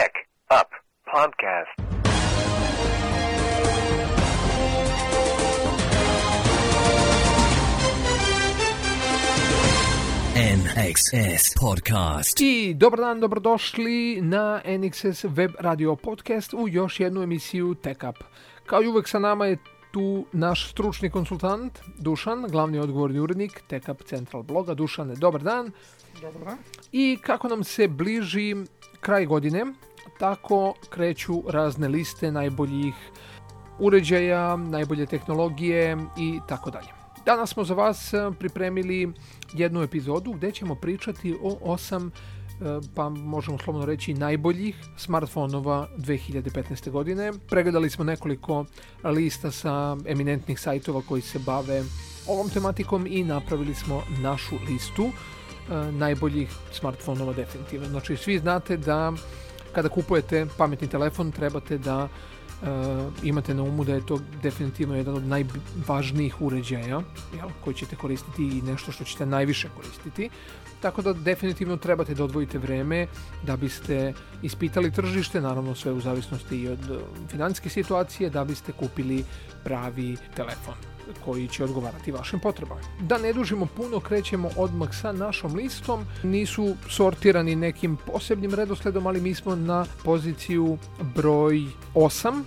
Tech Up Podcast. NXS Podcast. I dobar dan, dobrodošli na NXS Web Radio Podcast u još jednu emisiju Tech Up. Kao i uvek sa nama je tu naš stručni konsultant Dušan, glavni odgovorni urednik Tech Up Central bloga. Dušane, dobar dan. Dobar dan. I kako nam se bliži kraj godine, tako kreću razne liste najboljih uređaja, najbolje tehnologije i tako dalje. Danas smo za vas e, pripremili jednu epizodu gde ćemo pričati o osam e, pa možemo slobodno reći najboljih smartfonova 2015. godine. Pregledali smo nekoliko lista sa eminentnih sajtova koji se bave ovom tematikom i napravili smo našu listu e, najboljih smartfonova definitivno. Znači svi znate da kada kupujete pametni telefon trebate da uh, imate na umu da je to definitivno jedan od najvažnijih uređaja jel, koji ćete koristiti i nešto što ćete najviše koristiti. Tako da definitivno trebate da odvojite vreme da biste ispitali tržište, naravno sve u zavisnosti i od uh, financijske situacije, da biste kupili pravi telefon koji će odgovarati vašim potrebama. Da ne dužimo puno, krećemo odmah sa našom listom. Nisu sortirani nekim posebnim redosledom, ali mi smo na poziciju broj 8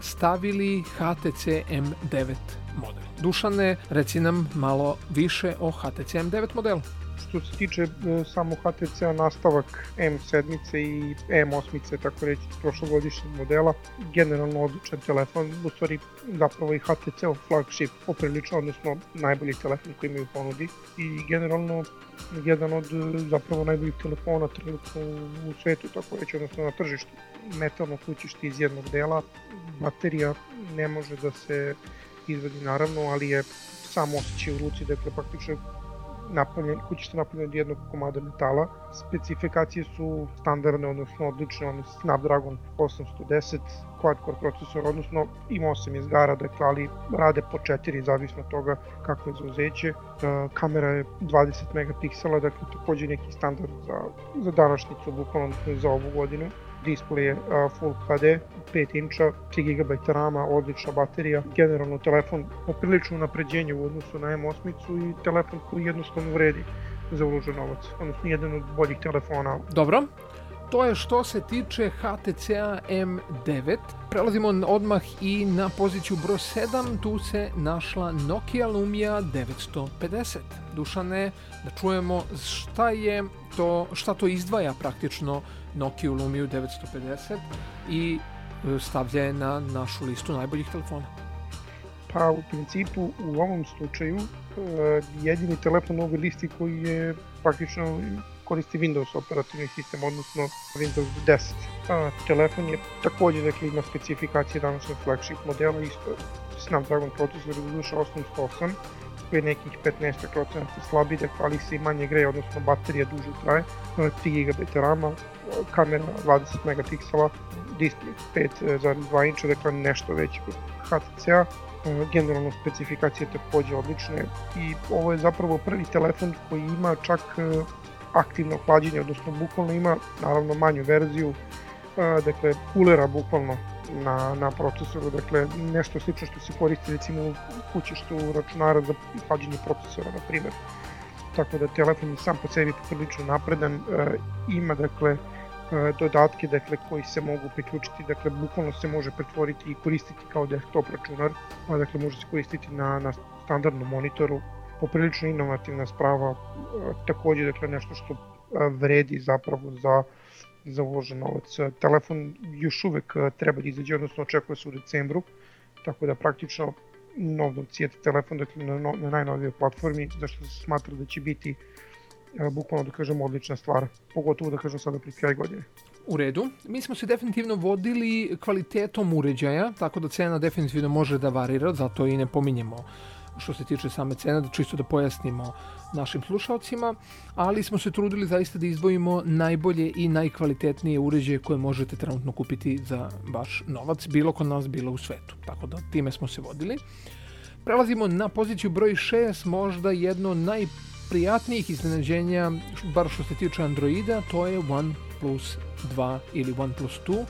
stavili HTC M9 model. Dušane, reci nam malo više o HTC M9 modelu. Što se tiče e, samo HTC-a, nastavak M7 i M8, tako reći, prošlogodišnjeg modela, generalno odličan telefon, u stvari zapravo i HTC-ov flagship poprilično, odnosno najbolji telefon koji imaju ponudi i generalno jedan od e, zapravo najboljih telefona trenutno u svetu, tako reći, odnosno na tržištu. Metalno kućište iz jednog dela, baterija ne može da se izvedi naravno, ali je sam osjećaj u ruci, dakle praktično napravljen, kućište napravljeno od jednog komada metala. Specifikacije su standardne, odnosno odlične, on Snapdragon 810 quad-core procesor, odnosno ima 8 izgara, dakle, ali rade po 4, zavisno od toga kako je zauzeće. E, kamera je 20 megapiksela, dakle, takođe neki standard za, za današnjicu, bukvalno za ovu godinu display je Full HD, 5 inča, 3 GB RAM, odlična baterija, generalno telefon poprilično napređenje u odnosu na M8 i telefon koji jednostavno vredi za uložen novac, odnosno jedan od boljih telefona. Dobro, to je što se tiče HTC-a M9. Prelazimo odmah i na poziciju broj 7, tu se našla Nokia Lumia 950. Dušane, da čujemo šta je to, šta to izdvaja praktično Nokia Lumia 950 i e, stavlja je na našu listu najboljih telefona. Pa u principu u ovom slučaju e, jedini telefon u ovoj listi koji je praktično koristi Windows operativni sistem, odnosno Windows 10. A, telefon je takođe, dakle, ima specifikacije današnjeg flagship modela, isto Snapdragon procesor u duša 808, koji je nekih 15% slabiji, dakle, ali se i manje greje, odnosno baterija duže traje, 3 GB RAM, kamera 20 megapiksela, display 5,2 inča, dakle nešto veći kod HTC-a, generalno specifikacije takođe odlične i ovo je zapravo prvi telefon koji ima čak aktivno hlađenje, odnosno bukvalno ima naravno manju verziju, dakle kulera bukvalno na, na procesoru, dakle nešto slično što se koristi recimo u kućištu računara za hlađenje procesora, na primjer. Tako da telefon sam po sebi prilično napredan, ima dakle dodatke dakle, koji se mogu priključiti, dakle bukvalno se može pretvoriti i koristiti kao desktop računar, dakle može se koristiti na, na standardnom monitoru, poprilično inovativna sprava, takođe dakle nešto što vredi zapravo za za uložen novac. Telefon još uvek treba da izađe, odnosno očekuje se u decembru, tako da praktično novog cijeta telefon dakle, na, na najnovijoj platformi, zašto se smatra da će biti bukvalno da kažem odlična stvar, pogotovo da kažem sada pri kraj godine. U redu. Mi smo se definitivno vodili kvalitetom uređaja, tako da cena definitivno može da varira, zato i ne pominjemo što se tiče same cene, da čisto da pojasnimo našim slušalcima, ali smo se trudili zaista da izdvojimo najbolje i najkvalitetnije uređaje koje možete trenutno kupiti za vaš novac, bilo kod nas, bilo u svetu. Tako da time smo se vodili. Prelazimo na poziciju broj 6, možda jedno najprijatnijih iznenađenja, bar što se tiče Androida, to je One OnePlus 2 ili OnePlus 2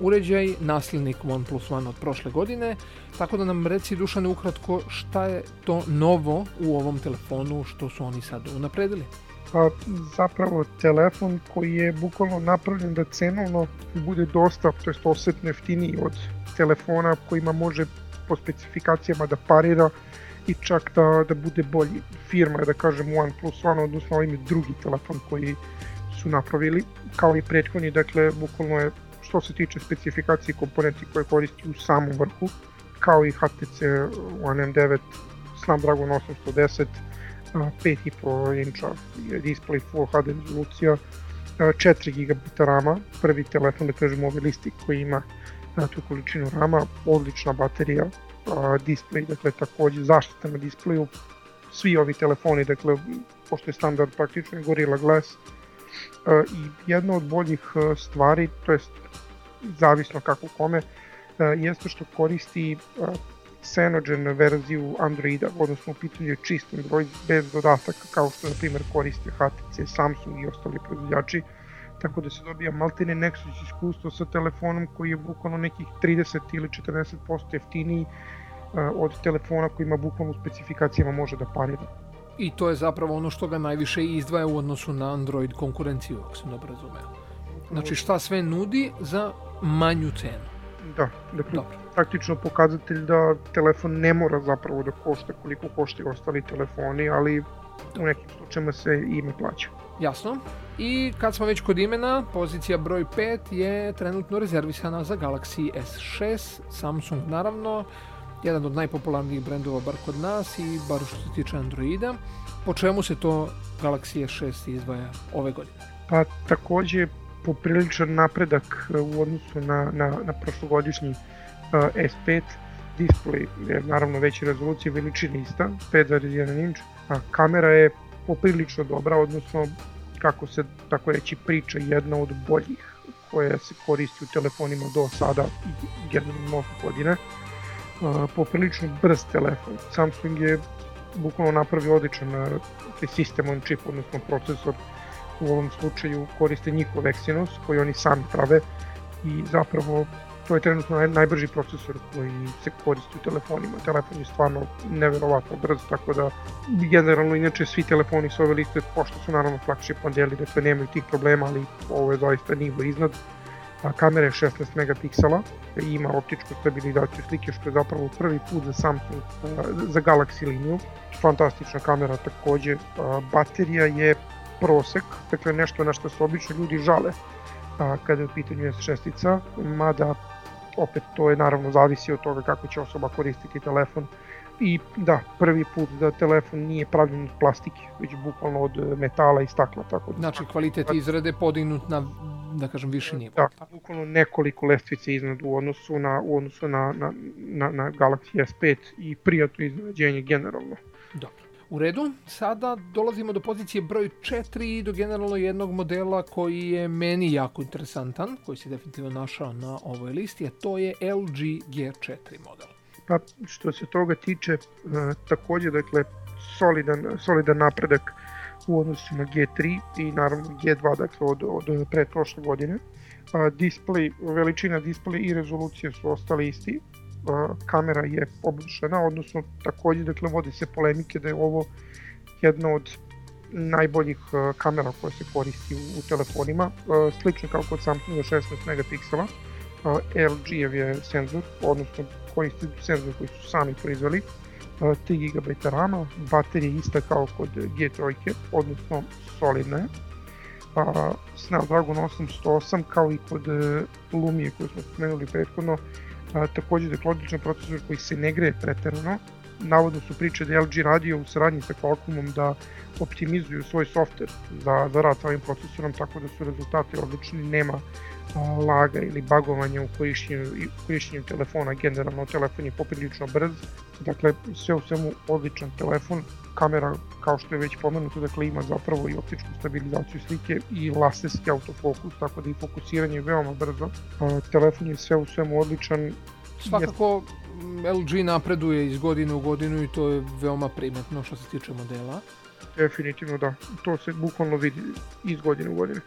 uređaj, nasljednik OnePlus One od prošle godine, tako da nam reci Dušane ukratko šta je to novo u ovom telefonu što su oni sad unapredili. Pa zapravo telefon koji je bukvalno napravljen da cenovno bude dosta, to jest osetno jeftiniji od telefona kojima može po specifikacijama da parira i čak da, da bude bolji. Firma je da kažem OnePlus One, odnosno ovim je drugi telefon koji su napravili, kao i prethodni, dakle bukvalno je što se tiče specifikacije komponenti koje koristi u samom vrhu, kao i HTC One M9 Snapdragon 810, 5,5 inča display Full HD rezolucija, 4 GB rama, prvi telefon da kažem ove listi koji ima tu količinu rama, odlična baterija, display, dakle takođe zaštita na displeju, svi ovi telefoni, dakle pošto je standard praktično Gorilla Glass, i jedna od boljih stvari, to jest zavisno kako kome, jeste što koristi Cyanogen verziju Androida, odnosno u pitanju je čist Android bez dodataka kao što na primjer koriste HTC, Samsung i ostali proizvođači, tako da se dobija maltene Nexus iskustvo sa telefonom koji je bukvalno nekih 30 ili 40% jeftiniji od telefona koji ima bukvalno u specifikacijama može da parira. I to je zapravo ono što ga najviše izdvaja u odnosu na Android konkurenciju, ako sam dobro razumeo. Znači šta sve nudi za manju cenu. Da, dakle, Dobro. praktično pokazatelj da telefon ne mora zapravo da košta koliko koštaju ostali telefoni, ali u nekim slučajima se ime plaća. Jasno. I kad smo već kod imena, pozicija broj 5 je trenutno rezervisana za Galaxy S6, Samsung naravno, jedan od najpopularnijih brendova bar kod nas i bar što se tiče Androida. Po čemu se to Galaxy S6 izdvaja ove godine? Pa takođe popriličan napredak e, u odnosu na, na, na prošlogodišnji uh, S5 display je naravno veće rezolucije veličine ista 5,1 inč a kamera je poprilično dobra odnosno kako se tako reći priča jedna od boljih koja se koristi u telefonima do sada i generalno godine poprilično brz telefon Samsung je bukvalno napravio odličan sistem on chip odnosno procesor u ovom slučaju koriste njihov Exynos koji oni sami prave i zapravo to je trenutno naj, najbrži procesor koji se koristi u telefonima. Telefon je stvarno neverovatno brz, tako da generalno inače svi telefoni s ove liste, pošto su naravno flagship modeli, dakle nemaju tih problema, ali ovo je zaista nivo iznad. A kamera je 16 megapiksela, ima optičku stabilizaciju slike, što je zapravo prvi put za Samsung, za Galaxy liniju. Fantastična kamera takođe, baterija je prosek, dakle nešto na što se obično ljudi žale kada je u pitanju S6, mada opet to je naravno zavisi od toga kako će osoba koristiti telefon i da, prvi put da telefon nije pravljen od plastike, već bukvalno od metala i stakla. Tako da Znači kvalitet izrade podignut na, da kažem, više nivo. Da, bukvalno nekoliko lestvice iznad u odnosu na, u odnosu na, na, na, na Galaxy S5 i prijatno iznenađenje generalno. Dobro. U redu, sada dolazimo do pozicije broj 4 i do generalno jednog modela koji je meni jako interesantan, koji se definitivno našao na ovoj listi, a to je LG G4 model. Pa što se toga tiče, e, takođe dakle solidan, solidan napredak u odnosu na G3 i naravno G2 dakle od, od pre prošle godine. A, display, veličina display i rezolucije su ostali isti, kamera je poboljšana, odnosno takođe dakle vodi se polemike da je ovo jedna od najboljih kamera koja se koristi u, u telefonima, slično kao kod Samsunga 16 megapiksela, LG-ev je senzor, odnosno koristi senzor koji su sami proizveli, 3 GB rama, baterija ista kao kod G3, odnosno solidna je, Snapdragon 808 kao i kod Lumije koju smo spomenuli prethodno, a, takođe je odličan procesor koji se ne greje preterano. Navodno su priče da LG radio u saradnji sa Qualcommom da optimizuju svoj software za, za rad sa ovim procesorom, tako da su rezultati odlični, nema a, laga ili bagovanja u korišćenju, u korišćenju telefona, generalno telefon je poprilično brz, dakle sve u svemu odličan telefon, kamera kao što je već pomenuto, dakle ima zapravo i optičku stabilizaciju slike i laserski autofokus, tako da i fokusiranje je veoma brzo. A, telefon je sve u svemu odličan, Svakako LG napreduje iz godine u godinu i to je veoma primetno što se tiče modela. Definitivno da, to se bukvalno vidi iz godine u godine.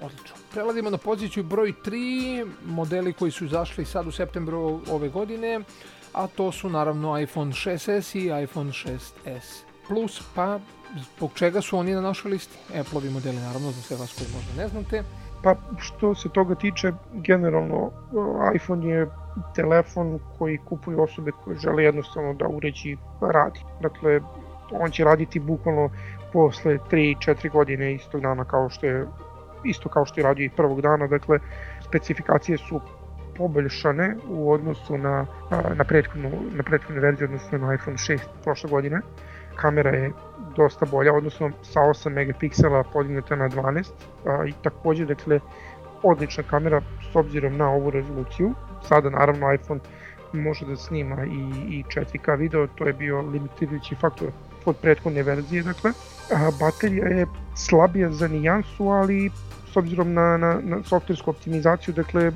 Odlično. Prelazimo na poziciju broj 3, modeli koji su izašli sad u septembru ove godine, a to su naravno iPhone 6s i iPhone 6s Plus, pa zbog čega su oni na našoj listi? Apple-ovi modeli naravno za sve vas koji možda ne znate. Pa što se toga tiče, generalno iPhone je telefon koji kupuju osobe koje žele jednostavno da uređi radi. Dakle, on će raditi bukvalno posle 3-4 godine istog dana kao što je isto kao što je radio i prvog dana, dakle specifikacije su poboljšane u odnosu na, na, prethodnu, na prethodnu verziju, odnosno na iPhone 6 prošle godine. Kamera je dosta bolja, odnosno sa 8 megapiksela podignuta na 12 a, i takođe, dakle, odlična kamera s obzirom na ovu rezoluciju. Sada naravno iPhone može da snima i, i 4K video, to je bio limitirajući faktor od prethodne verzije, dakle. A, baterija je slabija za nijansu, ali s obzirom na, na, na softversku optimizaciju, dakle,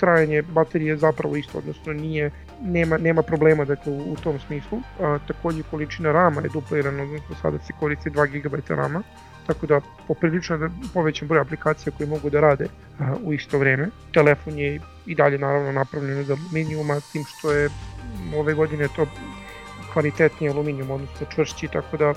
trajanje baterije zapravo isto, odnosno nije, nema, nema problema dakle, u, u tom smislu. A, takođe količina rama je duplirana, odnosno sada se koristi 2 GB rama, tako da poprilično da povećan broj aplikacija koje mogu da rade a, u isto vreme. Telefon je i dalje naravno napravljen od aluminijuma, tim što je ove godine to kvalitetniji aluminijum, odnosno čvršći, tako da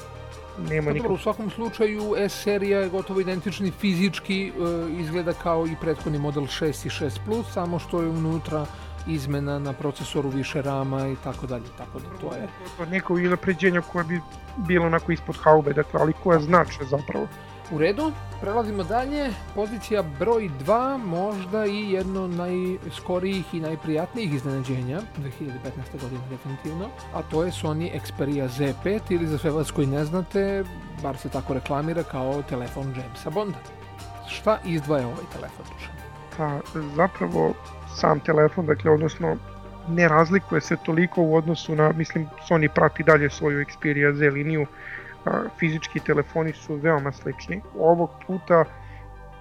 nema nikak... u svakom slučaju S serija je gotovo identični fizički, e, izgleda kao i prethodni model 6 i 6 Plus, samo što je unutra izmena na procesoru više rama i tako dalje, tako da to je... Neko ili pređenja koje bi bilo onako ispod haube, dakle, ali koja znače zapravo. U redu, prelazimo dalje. Pozicija broj 2, možda i jedno najskorijih i najprijatnijih iznenađenja 2015. godine definitivno, a to je Sony Xperia Z5 ili za sve vas koji ne znate, bar se tako reklamira kao telefon Jamesa Bonda. Šta izdvaja ovaj telefon? Pa zapravo sam telefon, dakle odnosno ne razlikuje se toliko u odnosu na, mislim, Sony prati dalje svoju Xperia Z liniju, fizički telefoni su veoma slični. Ovog puta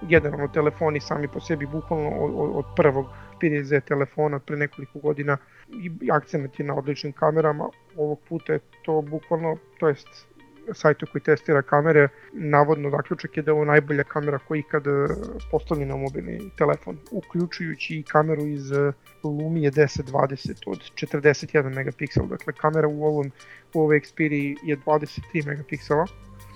generalno telefoni sami po sebi bukvalno od, od prvog Xperia Z telefona pre nekoliko godina i akcent je na odličnim kamerama. Ovog puta je to bukvalno, to jest sajtu koji testira kamere, navodno zaključak je da je ovo najbolja kamera koja ikad e, postavljena na mobilni telefon, uključujući i kameru iz e, Lumia 1020 od 41 megapiksel, dakle kamera u ovom u ovoj Xperia je 23 megapiksela,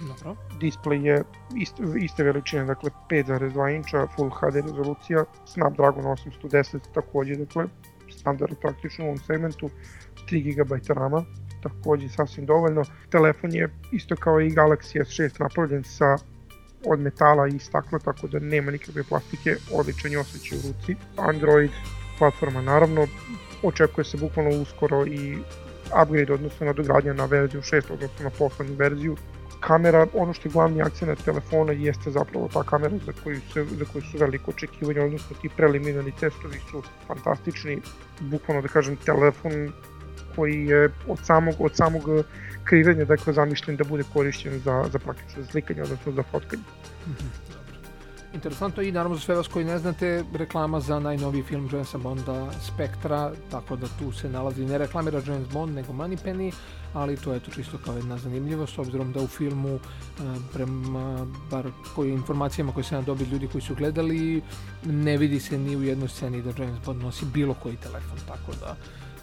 Dobro. Display je ist, iste veličine, dakle 5,2 inča, Full HD rezolucija, Snapdragon 810 takođe, dakle standard praktično u ovom segmentu, 3 GB rama, takođe sasvim dovoljno. Telefon je isto kao i Galaxy S6 napravljen sa od metala i stakla, tako da nema nikakve plastike, odličan je osjećaj u ruci. Android platforma naravno, očekuje se bukvalno uskoro i upgrade, odnosno nadogradnja na verziju 6, odnosno na poslednju verziju. Kamera, ono što je glavni akcent telefona jeste zapravo ta kamera za koju, se, za koju su veliko očekivanja, odnosno ti preliminarni testovi su fantastični, bukvalno da kažem telefon koji je od samog, od samog kreiranja dakle, zamišljen da bude korišćen za, za praktično slikanje, odnosno za fotkanje. Mm -hmm. Interesantno i naravno za sve vas koji ne znate reklama za najnoviji film Jamesa Bonda Spektra, tako da tu se nalazi ne reklamira James Bond nego Moneypenny, ali to je to čisto kao jedna zanimljivost s obzirom da u filmu e, prema bar koji informacijama koje se nam dobili ljudi koji su gledali ne vidi se ni u jednoj sceni da James Bond nosi bilo koji telefon, tako da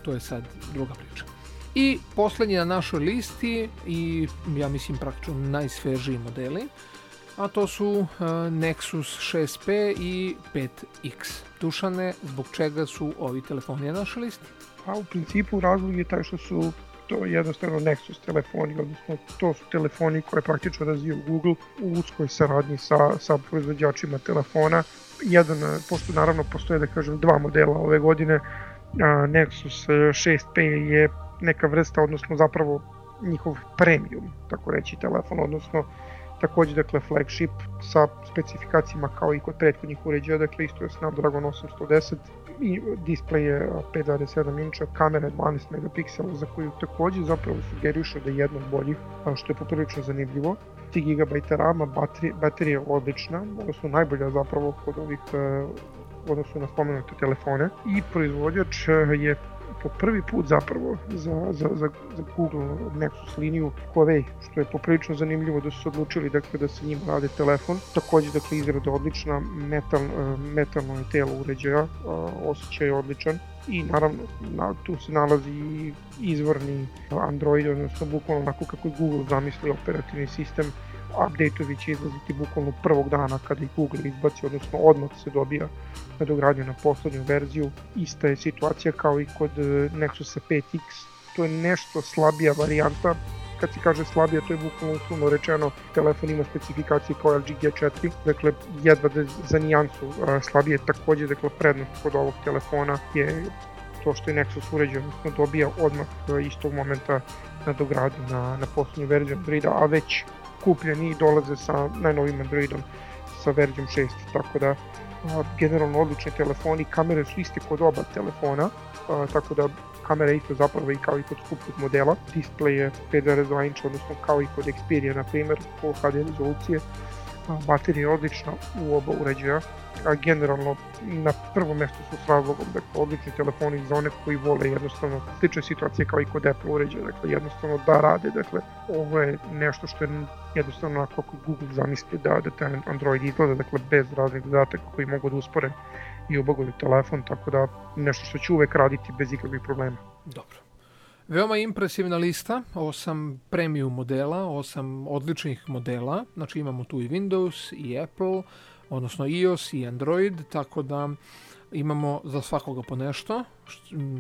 to je sad druga priča. I poslednji na našoj listi i ja mislim praktično najsvežiji modeli, a to su uh, Nexus 6P i 5X. Dušane, zbog čega su ovi telefoni na našoj listi? Pa u principu razlog je taj što su to jednostavno Nexus telefoni, odnosno to su telefoni koje praktično razviju Google u uskoj saradnji sa, sa proizvođačima telefona. Jedan, pošto naravno postoje da kažem dva modela ove godine, Nexus 6P je neka vrsta, odnosno zapravo njihov premium, tako reći, telefon, odnosno takođe dakle flagship sa specifikacijama kao i kod prethodnih uređaja, dakle isto je Snapdragon 810 i display je 5.7 inča, kamera 12 megapiksela za koju takođe zapravo sugerišu da je jedna od boljih, što je poprilično zanimljivo. 3 GB rama, baterija, baterija je odlična, odnosno najbolja zapravo kod ovih odnosno na spomenute telefone i proizvođač eh, je po prvi put zapravo za, za, za, za Google Nexus liniju Huawei, što je poprilično zanimljivo da su se odlučili dakle, da se njima rade telefon. Takođe, dakle, izrada odlična, metal, e, metalno je telo uređaja, osjećaj je odličan i naravno na, tu se nalazi i izvorni Android, odnosno bukvalno onako kako je Google zamislio operativni sistem update-ovi će izlaziti bukvalno prvog dana kada ih Google izbaci, odnosno odmah se dobija nadogradnju na poslednju verziju. Ista je situacija kao i kod e, Nexusa 5X, to je nešto slabija varijanta, kad se kaže slabija, to je bukvalno uslovno rečeno, telefon ima specifikacije kao LG G4, dakle jedva da za nijansu slabije takođe, dakle prednost kod ovog telefona je to što je Nexus uređen, odnosno dobija odmah e, istog momenta nadogradu na, na poslednju verziju Androida, a već kupljeni i dolaze sa najnovim Androidom sa verzijom 6, tako da a, generalno odlični telefoni, kamere su iste kod oba telefona, a, tako da kamera isto zapravo i kao i kod skupnog modela, display je 5.2 inča, odnosno kao i kod Xperia na primer, Full HD rezolucije, baterija je odlična u oba uređaja, a generalno na prvom mestu su s razlogom, dakle, odlični telefoni za one koji vole jednostavno slične situacije kao i kod Apple uređaja, dakle, jednostavno da rade, dakle, ovo je nešto što je jednostavno kako Google zamisli da, da taj Android izgleda, dakle, bez raznih dodataka koji mogu da uspore i obagoju telefon, tako da nešto što će uvek raditi bez ikakvih problema. Dobro. Veoma impresivna lista, osam premium modela, osam odličnih modela, znači imamo tu i Windows i Apple, odnosno iOS i Android, tako da imamo za svakoga po nešto,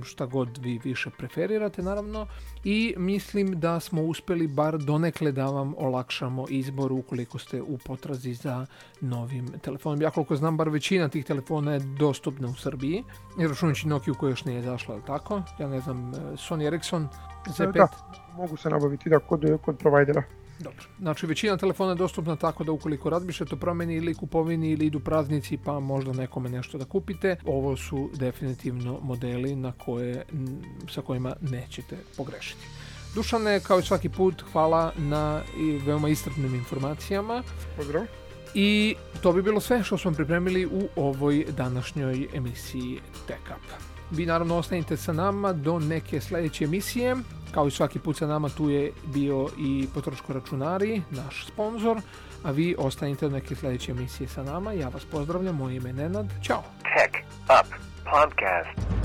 šta god vi više preferirate naravno i mislim da smo uspeli bar donekle da vam olakšamo izbor ukoliko ste u potrazi za novim telefonom. Ja koliko znam, bar većina tih telefona je dostupna u Srbiji, jer računajući Nokia koja još nije zašla, ali tako? Ja ne znam, Sony Ericsson Z5? Da, mogu se nabaviti da, kod, kod provajdera. Dobro. Znači većina telefona je dostupna tako da ukoliko razmišljate o promeni ili kupovini ili idu praznici pa možda nekome nešto da kupite, ovo su definitivno modeli na koje, sa kojima nećete pogrešiti. Dušane, kao i svaki put, hvala na i veoma istrpnim informacijama. Pozdrav. I to bi bilo sve što smo pripremili u ovoj današnjoj emisiji Tech Up. Vi naravno ostanite sa nama do neke sledeće emisije. Kao i svaki put sa nama tu je bio i potroško računari, naš sponsor, a vi ostanite do neke sledeće emisije sa nama. Ja vas pozdravljam, moje ime je Nenad. Ćao! Tech Up Podcast.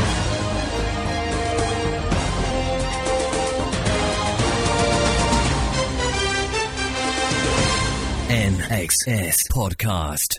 NXS Podcast.